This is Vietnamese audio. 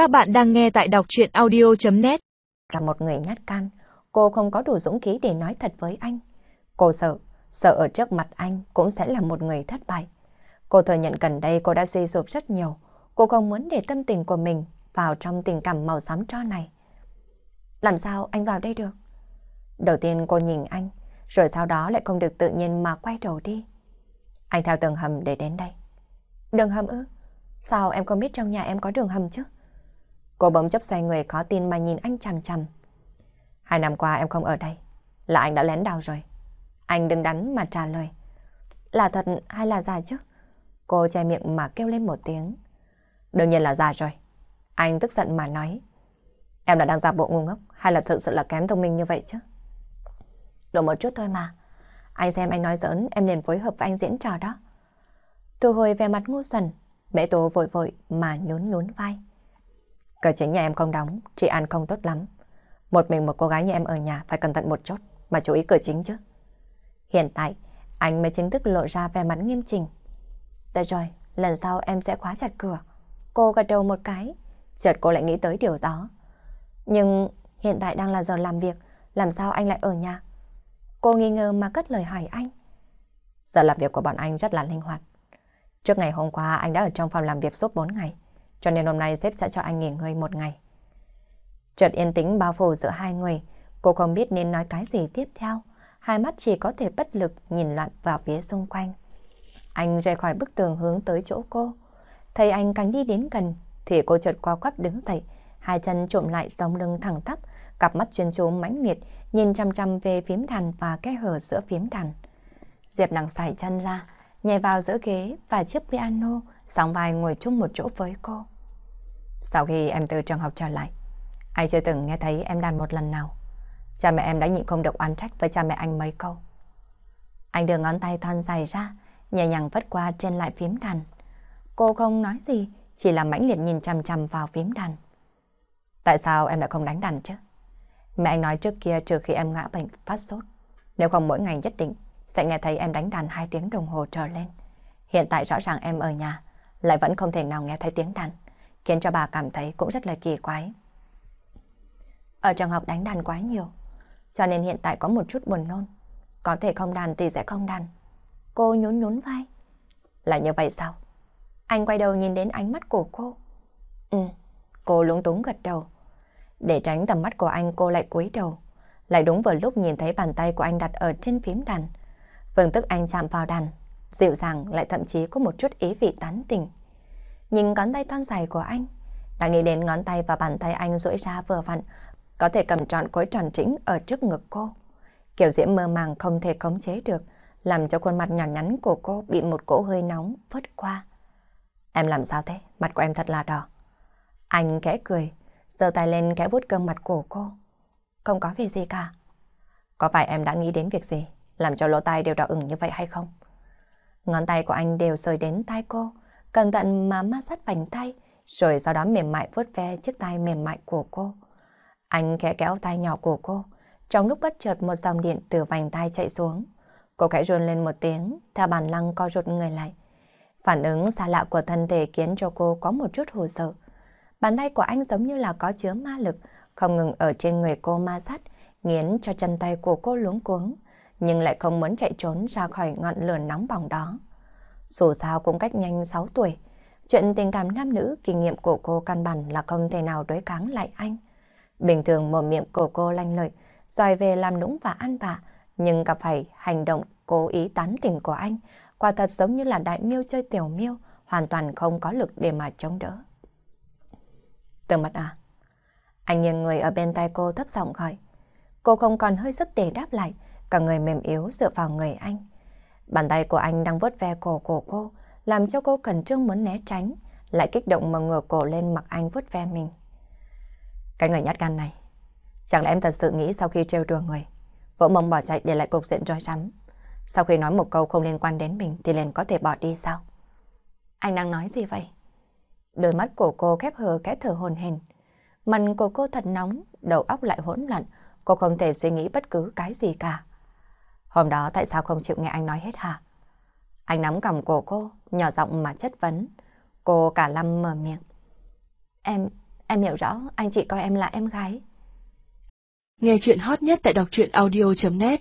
Các bạn đang nghe tại đọc chuyện audio.net Là một người nhát can, cô không có đủ dũng khí để nói thật với anh. Cô sợ, sợ ở trước mặt anh cũng sẽ là một người thất bại. Cô thừa nhận gần đây cô đã suy sụp rất nhiều. Cô không muốn để tâm tình của mình vào trong tình cảm màu xám cho này. Làm sao anh vào đây được? Đầu tiên cô nhìn anh, rồi sau đó lại không được tự nhiên mà quay đầu đi. Anh theo tường hầm để đến đây. Đường hầm ư? Sao em không biết trong nhà em có đường hầm chứ? Cô bỗng chấp xoay người khó tin mà nhìn anh chằm chằm. Hai năm qua em không ở đây, là anh đã lén đào rồi. Anh đừng đắn mà trả lời. Là thật hay là giả chứ? Cô che miệng mà kêu lên một tiếng. Đương nhiên là giả rồi. Anh tức giận mà nói. Em là đang giả bộ ngu ngốc hay là thực sự là kém thông minh như vậy chứ? Đổ một chút thôi mà. Anh xem anh nói giỡn em liền phối hợp với anh diễn trò đó. Thu hồi về mặt ngu xuẩn, mẹ tố vội vội mà nhún nhún vai. Cửa chính nhà em không đóng, chị An không tốt lắm. Một mình một cô gái như em ở nhà phải cẩn thận một chút, mà chú ý cửa chính chứ. Hiện tại, anh mới chính thức lộ ra vẻ mặt nghiêm chỉnh. Được rồi, lần sau em sẽ khóa chặt cửa. Cô gật đầu một cái, chợt cô lại nghĩ tới điều đó. Nhưng hiện tại đang là giờ làm việc, làm sao anh lại ở nhà? Cô nghi ngờ mà cất lời hỏi anh. Giờ làm việc của bọn anh rất là linh hoạt. Trước ngày hôm qua anh đã ở trong phòng làm việc suốt 4 ngày, cho nên hôm nay sếp sẽ cho anh nghỉ ngơi một ngày. Chợt yên tĩnh bao phủ giữa hai người, cô không biết nên nói cái gì tiếp theo. Hai mắt chỉ có thể bất lực nhìn loạn vào phía xung quanh. Anh rời khỏi bức tường hướng tới chỗ cô. Thấy anh càng đi đến gần, thì cô chợt qua quắp đứng dậy, hai chân trộm lại sống lưng thẳng tắp, cặp mắt chuyên chú mãnh liệt, nhìn chăm chăm về phím đàn và cái hở giữa phím đàn. Diệp nàng sải chân ra, nhảy vào giữa ghế và chiếc piano, sóng vai ngồi chung một chỗ với cô. Sau khi em từ trường học trở lại, anh chưa từng nghe thấy em đàn một lần nào. Cha mẹ em đã nhịn không được oán trách với cha mẹ anh mấy câu. Anh đưa ngón tay thon dài ra, nhẹ nhàng vất qua trên lại phím đàn. Cô không nói gì, chỉ là mãnh liệt nhìn chăm chăm vào phím đàn. Tại sao em lại không đánh đàn chứ? Mẹ anh nói trước kia trừ khi em ngã bệnh phát sốt. Nếu không mỗi ngày nhất định sẽ nghe thấy em đánh đàn hai tiếng đồng hồ trở lên. Hiện tại rõ ràng em ở nhà, lại vẫn không thể nào nghe thấy tiếng đàn, khiến cho bà cảm thấy cũng rất là kỳ quái. Ở trường học đánh đàn quá nhiều, cho nên hiện tại có một chút buồn nôn. Có thể không đàn thì sẽ không đàn. Cô nhún nhún vai. Là như vậy sao? Anh quay đầu nhìn đến ánh mắt của cô. Ừ, cô lúng túng gật đầu. Để tránh tầm mắt của anh cô lại cúi đầu. Lại đúng vào lúc nhìn thấy bàn tay của anh đặt ở trên phím đàn. Phương tức anh chạm vào đàn, dịu dàng lại thậm chí có một chút ý vị tán tình. Nhìn ngón tay thon dài của anh, đã nghĩ đến ngón tay và bàn tay anh duỗi ra vừa vặn, có thể cầm trọn khối tròn trĩnh ở trước ngực cô. Kiểu diễm mơ màng không thể khống chế được, làm cho khuôn mặt nhỏ nhắn của cô bị một cỗ hơi nóng vớt qua. Em làm sao thế? Mặt của em thật là đỏ. Anh kẽ cười, giơ tay lên kẽ vuốt gương mặt của cô. Không có việc gì cả. Có phải em đã nghĩ đến việc gì? làm cho lỗ tai đều đỏ ửng như vậy hay không? Ngón tay của anh đều sơi đến tai cô, cẩn thận mà ma sát vành tay, rồi sau đó mềm mại vuốt ve chiếc tay mềm mại của cô. Anh khẽ kéo tay nhỏ của cô, trong lúc bất chợt một dòng điện từ vành tay chạy xuống. Cô khẽ run lên một tiếng, theo bản lăng co rụt người lại. Phản ứng xa lạ của thân thể khiến cho cô có một chút hồ sợ. Bàn tay của anh giống như là có chứa ma lực, không ngừng ở trên người cô ma sát, nghiến cho chân tay của cô luống cuống nhưng lại không muốn chạy trốn ra khỏi ngọn lửa nóng bỏng đó. Dù sao cũng cách nhanh 6 tuổi, chuyện tình cảm nam nữ kinh nghiệm của cô căn bản là không thể nào đối kháng lại anh. Bình thường một miệng của cô lanh lợi, dòi về làm nũng và ăn vạ, nhưng gặp phải hành động cố ý tán tỉnh của anh, quả thật giống như là đại miêu chơi tiểu miêu, hoàn toàn không có lực để mà chống đỡ. Từ mặt à? Anh nghiêng người ở bên tay cô thấp giọng gọi. Cô không còn hơi sức để đáp lại, cả người mềm yếu dựa vào người anh. Bàn tay của anh đang vuốt ve cổ của cô, làm cho cô cần trương muốn né tránh, lại kích động mà ngửa cổ lên mặc anh vuốt ve mình. Cái người nhát gan này, chẳng lẽ em thật sự nghĩ sau khi trêu đùa người, vỗ mông bỏ chạy để lại cục diện rối rắm. Sau khi nói một câu không liên quan đến mình thì liền có thể bỏ đi sao? Anh đang nói gì vậy? Đôi mắt của cô khép hờ cái thở hồn hển. Mặt của cô thật nóng, đầu óc lại hỗn loạn, cô không thể suy nghĩ bất cứ cái gì cả. Hôm đó tại sao không chịu nghe anh nói hết hả? Anh nắm cầm cổ cô, nhỏ giọng mà chất vấn. Cô cả lâm mở miệng. Em, Em hiểu rõ, anh chỉ coi em là em gái. Nghe chuyện hot nhất tại đọc truyện audio.net